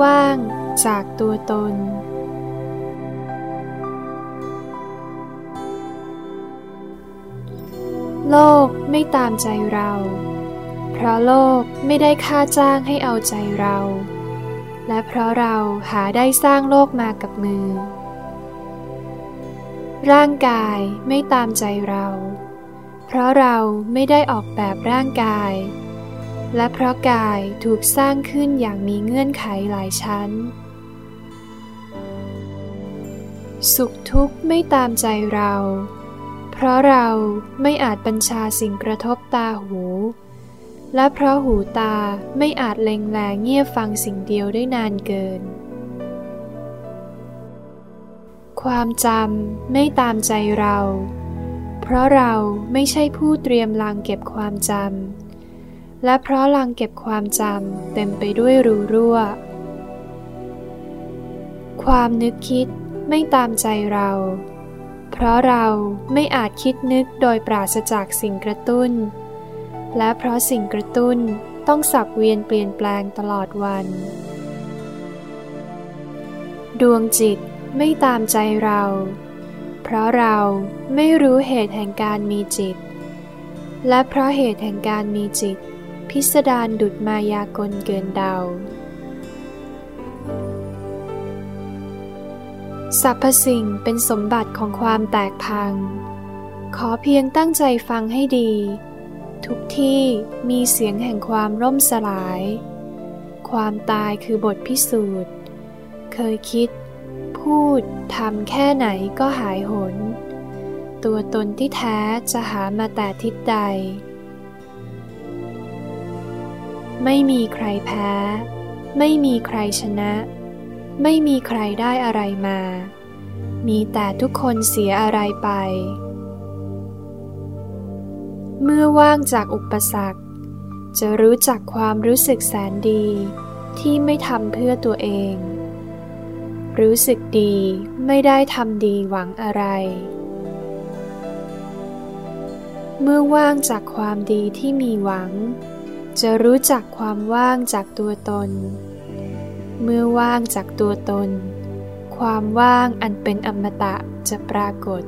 ว่างจากตัวตน โลกไม่ตามใจเรา เพราะโลกไม่ได้ค่าจ้างให้เอาใจเรา และเพราะเราหาได้สร้างโลกมากับมือ ร่างกายไม่ตามใจเรา เพราะเราไม่ได้ออกแบบร่างกาย และเพราะกายถูกสร้างขึ้นอย่างมีเงื่อนไขหลายชั้น สุขทุกข์ไม่ตามใจเรา เพราะเราไม่อาจบัญชาสิ่งกระทบตาหู และเพราะหูตาไม่อาจเล็งแลเงียบฟังสิ่งเดียวได้นานเกิน ความจำไม่ตามใจเรา เพราะเราไม่ใช่ผู้เตรียมลังเก็บความจำ และเพราะลังเก็บความจำเต็มไปด้วยรูรั่ว ความนึกคิดไม่ตามใจเรา เพราะเราไม่อาจคิดนึกโดยปราศจากสิ่งกระตุ้น และเพราะสิ่งกระตุ้นต้องสับเวียนเปลี่ยนแปลงตลอดวัน ดวงจิตไม่ตามใจเรา เพราะเราไม่รู้เหตุแห่งการมีจิต และเพราะเหตุแห่งการมีจิต พิสดารดุดมายากลเกินเดา สรรพสิ่งเป็นสมบัติของความแตกพัง ขอเพียงตั้งใจฟังให้ดี ทุกที่มีเสียงแห่งความร่มสลาย ความตายคือบทพิสูจน์ เคยคิด พูดทำแค่ไหนก็หายหน ตัวตนที่แท้จะหามาแต่ทิศใด ไม่มีใครแพ้ ไม่มีใครชนะ ไม่มีใครได้อะไรมา มีแต่ทุกคนเสียอะไรไป เมื่อว่างจากอุปสรรค จะรู้จักความรู้สึกแสนดีที่ไม่ทำเพื่อตัวเอง รู้สึกดีไม่ได้ทำดีหวังอะไร เมื่อว่างจากความดีที่มีหวัง จะรู้จักความว่างจากตัวตน เมื่อว่างจากตัวตน ความว่างอันเป็นอมตะจะปรากฏ